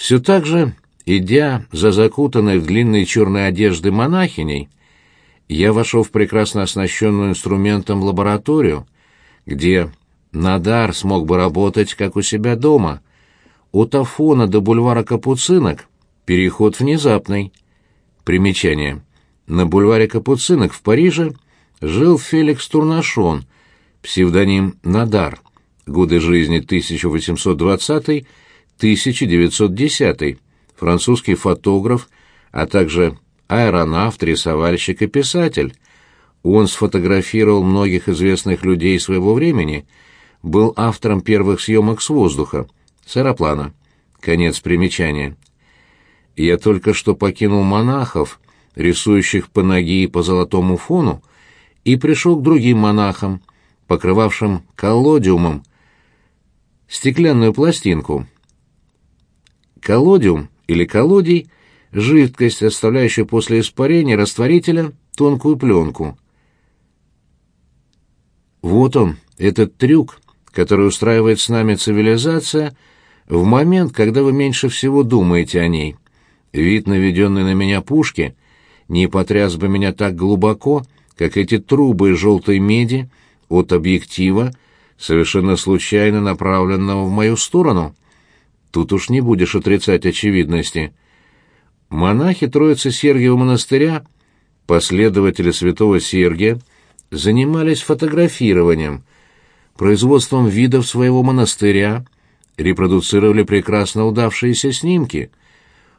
Все так же, идя за закутанной в длинные черные одежды монахиней, я вошел в прекрасно оснащенную инструментом лабораторию, где Надар смог бы работать, как у себя дома. От Афона до бульвара Капуцинок переход внезапный. Примечание. На бульваре Капуцинок в Париже жил Феликс Турнашон, псевдоним Надар, годы жизни 1820-1910, французский фотограф, а также аэронавт, рисовальщик и писатель. Он сфотографировал многих известных людей своего времени, был автором первых съемок с воздуха, с аэроплана. Конец примечания. Я только что покинул монахов, рисующих по ноге и по золотому фону, и пришел к другим монахам, покрывавшим коллодиумом стеклянную пластинку. Коллодиум или коллодий — жидкость, оставляющая после испарения растворителя тонкую пленку. Вот он, этот трюк, который устраивает с нами цивилизация в момент, когда вы меньше всего думаете о ней. Вид, наведенный на меня пушки, не потряс бы меня так глубоко, как эти трубы из желтой меди от объектива, совершенно случайно направленного в мою сторону. Тут уж не будешь отрицать очевидности. Монахи Троицы Сергиева монастыря, последователи святого Сергия, занимались фотографированием, производством видов своего монастыря, репродуцировали прекрасно удавшиеся снимки.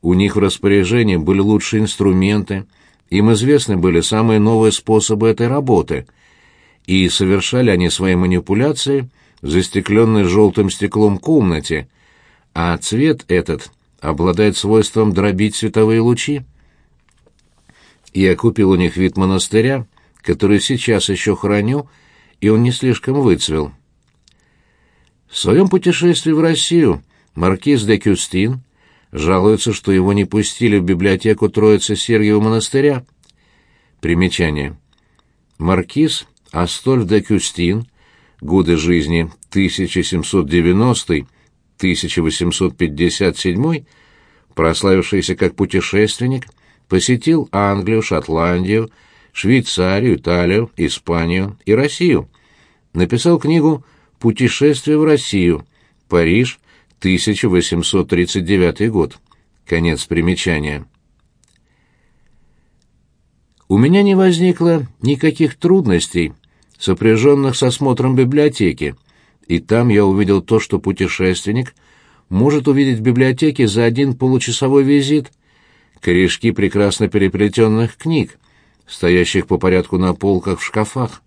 У них в распоряжении были лучшие инструменты, им известны были самые новые способы этой работы, и совершали они свои манипуляции в застекленной желтым стеклом комнате, а цвет этот обладает свойством дробить световые лучи. Я купил у них вид монастыря, который сейчас еще храню, и он не слишком выцвел. В своем путешествии в Россию маркиз де Кюстин жалуется, что его не пустили в библиотеку Троицы Сергиева монастыря. Примечание. Маркиз Астольф де Кюстин, годы жизни 1790-1857, прославившийся как путешественник, посетил Англию, Шотландию, Швейцарию, Италию, Испанию и Россию. Написал книгу «Путешествие в Россию. Париж. 1839 год». Конец примечания. У меня не возникло никаких трудностей, сопряженных с осмотром библиотеки, и там я увидел то, что путешественник может увидеть в библиотеке за один получасовой визит. Корешки прекрасно переплетенных книг, стоящих по порядку на полках в шкафах.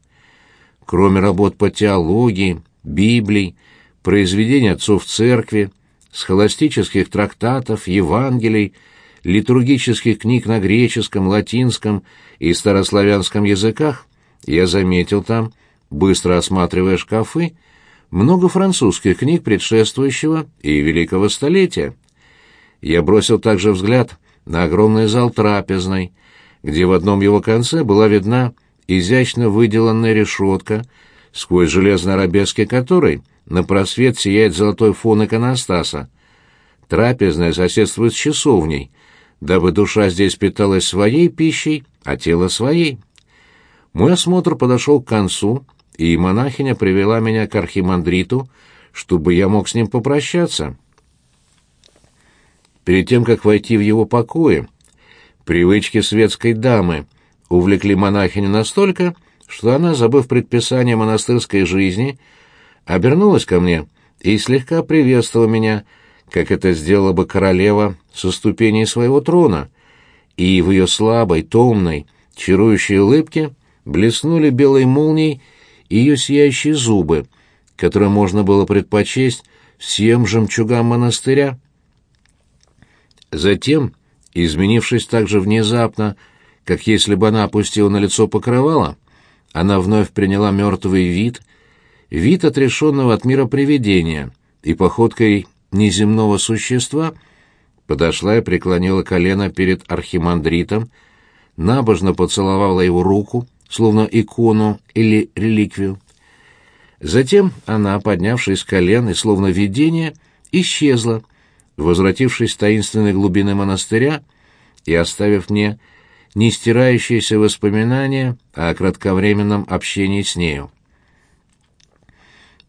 Кроме работ по теологии, Библии, произведений отцов церкви, схоластических трактатов, Евангелий, литургических книг на греческом, латинском и старославянском языках, я заметил там, быстро осматривая шкафы, много французских книг предшествующего и великого столетия. Я бросил также взгляд на огромный зал трапезной, где в одном его конце была видна изящно выделанная решетка, сквозь железные арабески которой на просвет сияет золотой фон иконостаса. Трапезная соседствует с часовней, дабы душа здесь питалась своей пищей, а тело своей. Мой осмотр подошел к концу, и монахиня привела меня к архимандриту, чтобы я мог с ним попрощаться. Перед тем, как войти в его покои, привычки светской дамы увлекли монахиню настолько, что она, забыв предписание монастырской жизни, обернулась ко мне и слегка приветствовала меня, как это сделала бы королева со ступеней своего трона, и в ее слабой, томной, чарующей улыбке блеснули белой молнией ее сияющие зубы, которые можно было предпочесть всем жемчугам монастыря. Затем, изменившись так же внезапно, как если бы она опустила на лицо покрывало, она вновь приняла мертвый вид, вид отрешенного от мира привидения, и походкой неземного существа подошла и преклонила колено перед архимандритом, набожно поцеловала его руку, словно икону или реликвию. Затем она, поднявшись с колен и словно видение, исчезла, возвратившись в таинственной глубины монастыря и оставив мне нестирающиеся воспоминания о кратковременном общении с нею.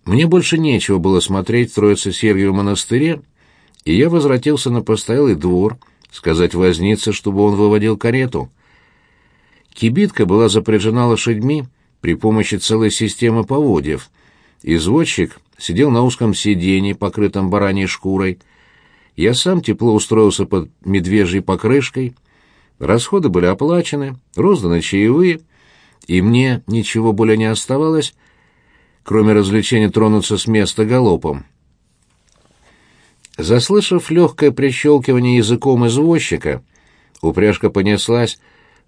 Мне больше нечего было смотреть в Троице-Сергиевом монастыре, и я возвратился на постоялый двор, сказать вознице, чтобы он выводил карету. Кибитка была запряжена лошадьми при помощи целой системы поводьев. Извозчик сидел на узком сиденье, покрытом бараньей шкурой. Я сам тепло устроился под медвежьей покрышкой. Расходы были оплачены, розданы чаевые, и мне ничего более не оставалось, кроме развлечения тронуться с места галопом. Заслышав легкое прищелкивание языком извозчика, упряжка понеслась,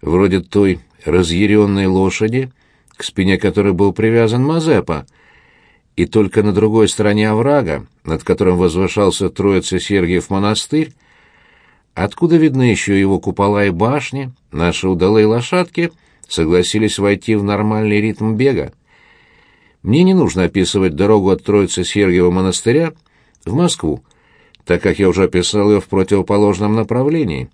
вроде той разъяренной лошади, к спине которой был привязан Мазепа, и только на другой стороне оврага, над которым возвышался Троица Сергиев монастырь, откуда видны еще его купола и башни, наши удалые лошадки согласились войти в нормальный ритм бега. Мне не нужно описывать дорогу от Троицы Сергиева монастыря в Москву, так как я уже описал ее в противоположном направлении.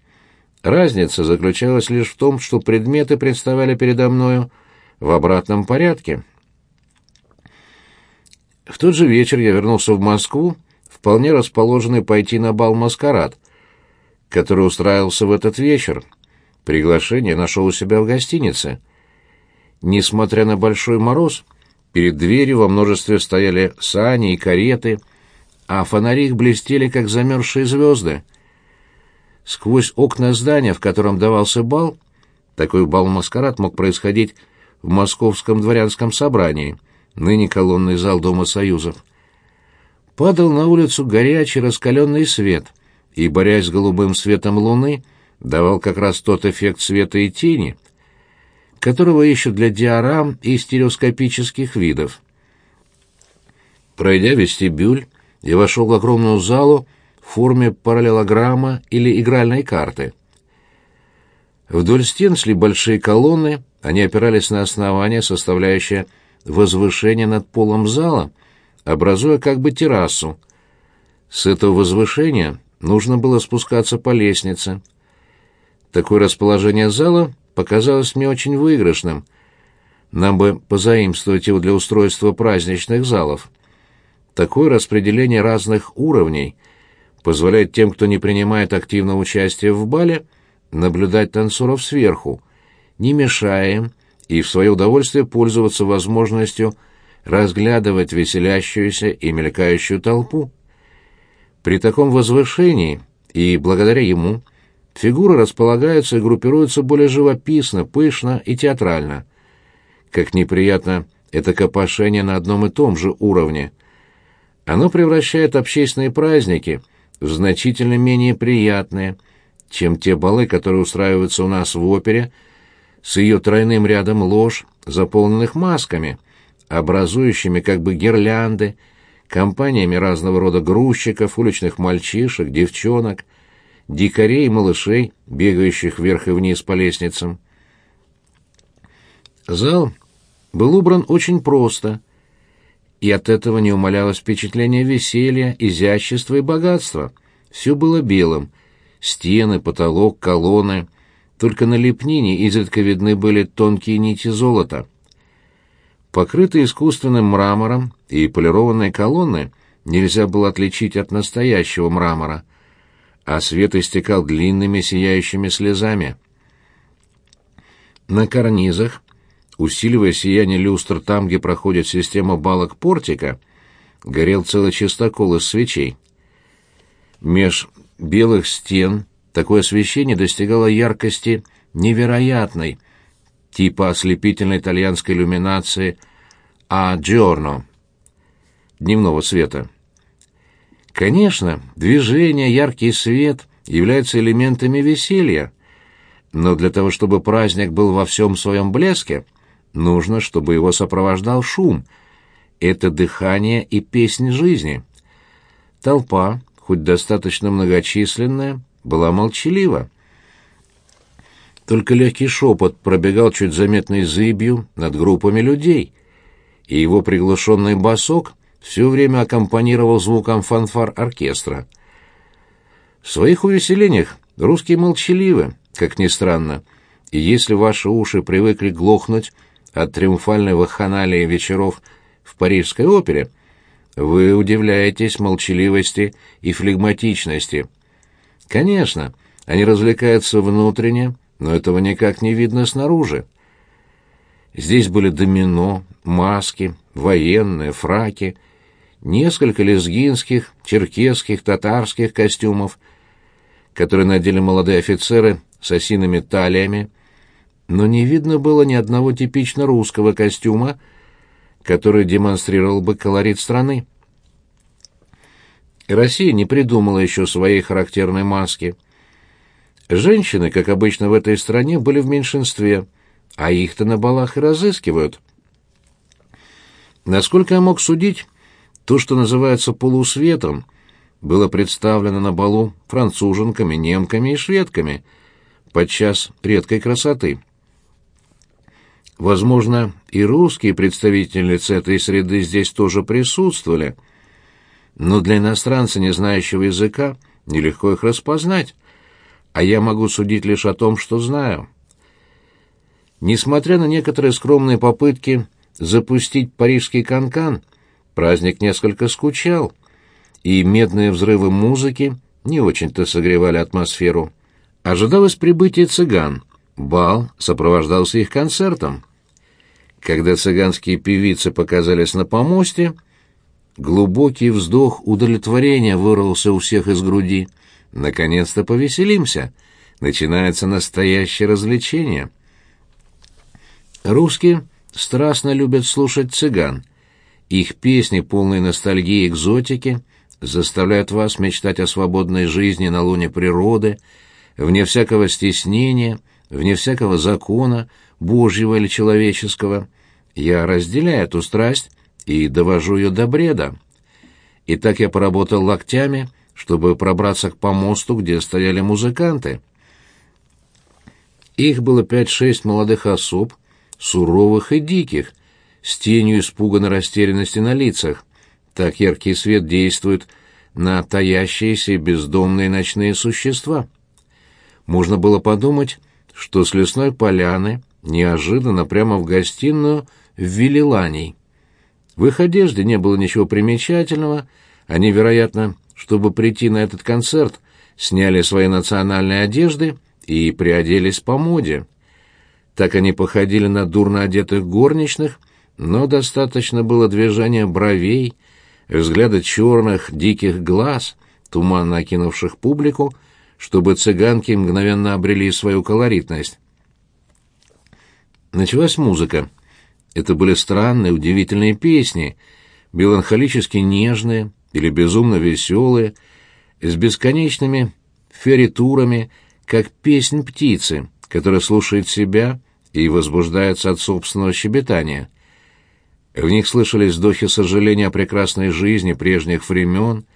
Разница заключалась лишь в том, что предметы представали передо мною в обратном порядке. В тот же вечер я вернулся в Москву, вполне расположенный пойти на бал-маскарад, который устраивался в этот вечер. Приглашение нашел у себя в гостинице. Несмотря на большой мороз, Перед дверью во множестве стояли сани и кареты, а фонари их блестели, как замерзшие звезды. Сквозь окна здания, в котором давался бал, такой бал-маскарад мог происходить в Московском дворянском собрании, ныне колонный зал Дома Союзов, падал на улицу горячий раскаленный свет, и, борясь с голубым светом луны, давал как раз тот эффект света и тени, которого ищут для диорам и стереоскопических видов. Пройдя вестибюль, я вошел в огромную залу в форме параллелограмма или игральной карты. Вдоль стен шли большие колонны, они опирались на основание, составляющее возвышение над полом зала, образуя как бы террасу. С этого возвышения нужно было спускаться по лестнице. Такое расположение зала показалось мне очень выигрышным. Нам бы позаимствовать его для устройства праздничных залов. Такое распределение разных уровней позволяет тем, кто не принимает активного участия в бале, наблюдать танцоров сверху, не мешая им и в свое удовольствие пользоваться возможностью разглядывать веселящуюся и мелькающую толпу. При таком возвышении и благодаря ему – Фигуры располагаются и группируются более живописно, пышно и театрально. Как неприятно это копошение на одном и том же уровне. Оно превращает общественные праздники значительно менее приятные, чем те балы, которые устраиваются у нас в опере, с ее тройным рядом лож, заполненных масками, образующими как бы гирлянды, компаниями разного рода грузчиков, уличных мальчишек, девчонок, дикарей и малышей, бегающих вверх и вниз по лестницам. Зал был убран очень просто, и от этого не умалялось впечатление веселья, изящества и богатства. Все было белым — стены, потолок, колонны. Только на лепнине изредка видны были тонкие нити золота. Покрытые искусственным мрамором и полированные колонны нельзя было отличить от настоящего мрамора — а свет истекал длинными сияющими слезами. На карнизах, усиливая сияние люстр там, где проходит система балок портика, горел целый чистокол из свечей. Меж белых стен такое освещение достигало яркости невероятной, типа ослепительной итальянской иллюминации «А Джорно» дневного света. Конечно, движение, яркий свет являются элементами веселья, но для того, чтобы праздник был во всем своем блеске, нужно, чтобы его сопровождал шум. Это дыхание и песнь жизни. Толпа, хоть достаточно многочисленная, была молчалива. Только легкий шепот пробегал чуть заметной зыбью над группами людей, и его приглушенный басок — все время аккомпанировал звуком фанфар оркестра. В своих увеселениях русские молчаливы, как ни странно, и если ваши уши привыкли глохнуть от триумфальной вахханалии вечеров в парижской опере, вы удивляетесь молчаливости и флегматичности. Конечно, они развлекаются внутренне, но этого никак не видно снаружи. Здесь были домино, маски, военные, фраки, несколько лезгинских, черкесских, татарских костюмов, которые надели молодые офицеры с осиными талиями, но не видно было ни одного типично русского костюма, который демонстрировал бы колорит страны. Россия не придумала еще своей характерной маски. Женщины, как обычно в этой стране, были в меньшинстве, а их-то на балах и разыскивают. Насколько я мог судить, то, что называется полусветом, было представлено на балу француженками, немками и шведками, подчас редкой красоты. Возможно, и русские представительницы этой среды здесь тоже присутствовали, но для иностранца, не знающего языка, нелегко их распознать, а я могу судить лишь о том, что знаю. Несмотря на некоторые скромные попытки запустить парижский канкан, праздник несколько скучал, и медные взрывы музыки не очень-то согревали атмосферу. Ожидалось прибытие цыган. Бал сопровождался их концертом. Когда цыганские певицы показались на помосте, глубокий вздох удовлетворения вырвался у всех из груди. Наконец-то повеселимся. Начинается настоящее развлечение. Русские страстно любят слушать цыган. Их песни, полные ностальгии и экзотики, заставляют вас мечтать о свободной жизни на луне природы, вне всякого стеснения, вне всякого закона, божьего или человеческого. Я разделяю эту страсть и довожу ее до бреда. И так я поработал локтями, чтобы пробраться к помосту, где стояли музыканты. Их было пять-шесть молодых особ, суровых и диких, с тенью испуганной растерянности на лицах. Так яркий свет действует на таящиеся бездомные ночные существа. Можно было подумать, что с лесной поляны неожиданно прямо в гостиную ввели ланей. В их одежде не было ничего примечательного, они, вероятно, чтобы прийти на этот концерт, сняли свои национальные одежды и приоделись по моде. Так они походили на дурно одетых горничных, но достаточно было движения бровей, взгляда черных, диких глаз, туманно окинувших публику, чтобы цыганки мгновенно обрели свою колоритность. Началась музыка. Это были странные, удивительные песни, меланхолически нежные или безумно веселые, с бесконечными феритурами, как песнь птицы, которая слушает себя и возбуждается от собственного щебетания. В них слышались вздохи сожаления о прекрасной жизни прежних времен.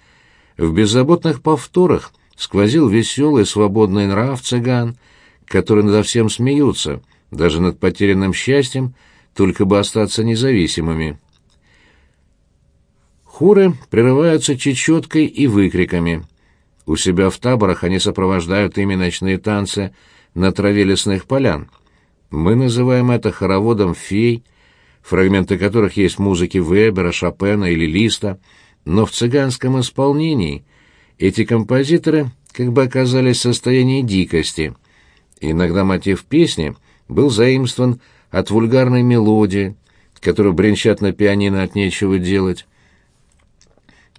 В беззаботных повторах сквозил веселый свободный нрав цыган, которые над всем смеются, даже над потерянным счастьем, только бы остаться независимыми. Хуры прерываются чечеткой и выкриками. У себя в таборах они сопровождают ими ночные танцы на траве лесных полян. Мы называем это хороводом фей, фрагменты которых есть в музыке Вебера, Шопена или Листа, но в цыганском исполнении эти композиторы как бы оказались в состоянии дикости. Иногда мотив песни был заимствован от вульгарной мелодии, которую бренчат на пианино от нечего делать.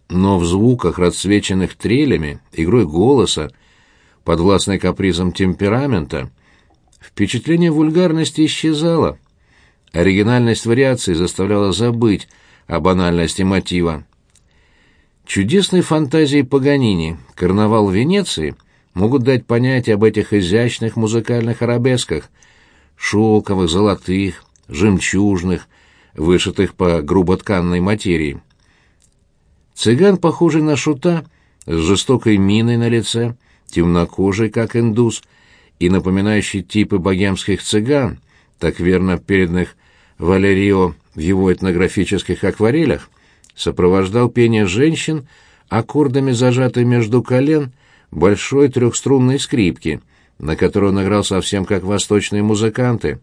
Но в звуках, расцвеченных трелями, игрой голоса, подвластной капризам темперамента, впечатление вульгарности исчезало. Оригинальность вариации заставляла забыть о банальности мотива. Чудесные фантазии Паганини, карнавал Венеции могут дать понятие об этих изящных музыкальных арабесках, шелковых, золотых, жемчужных, вышитых по груботканной материи. Цыган, похожий на шута, с жестокой миной на лице, темнокожий, как индус, и напоминающий типы богемских цыган, так верно переданных Валерио в его этнографических акварелях, сопровождал пение женщин аккордами, зажатой между колен, большой трехструнной скрипки, на которой он играл совсем как восточные музыканты.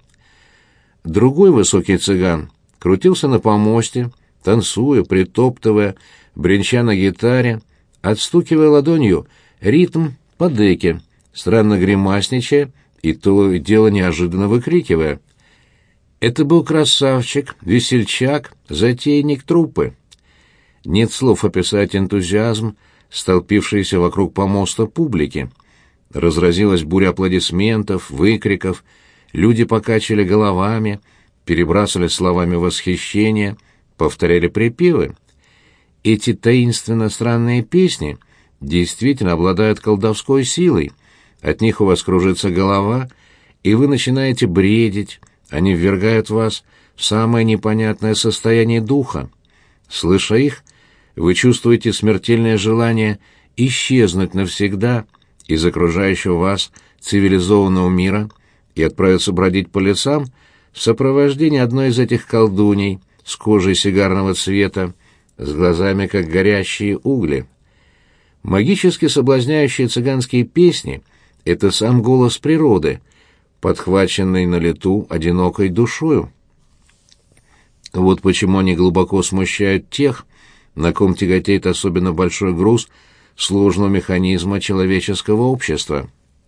Другой высокий цыган крутился на помосте, танцуя, притоптывая, бренча на гитаре, отстукивая ладонью ритм по деке, странно гримасничая и то дело неожиданно выкрикивая. Это был красавчик, весельчак, затейник труппы. Нет слов описать энтузиазм, столпившийся вокруг помоста публики. Разразилась буря аплодисментов, выкриков, люди покачали головами, перебрасывали словами восхищения, повторяли припевы. Эти таинственно странные песни действительно обладают колдовской силой. От них у вас кружится голова, и вы начинаете бредить, они ввергают вас в самое непонятное состояние духа. Слыша их, вы чувствуете смертельное желание исчезнуть навсегда из окружающего вас цивилизованного мира и отправиться бродить по лесам в сопровождении одной из этих колдуней с кожей сигарного цвета, с глазами, как горящие угли. Магически соблазняющие цыганские песни — это сам голос природы, подхваченный на лету одинокой душою. Вот почему они глубоко смущают тех, на ком тяготеет особенно большой груз сложного механизма человеческого общества.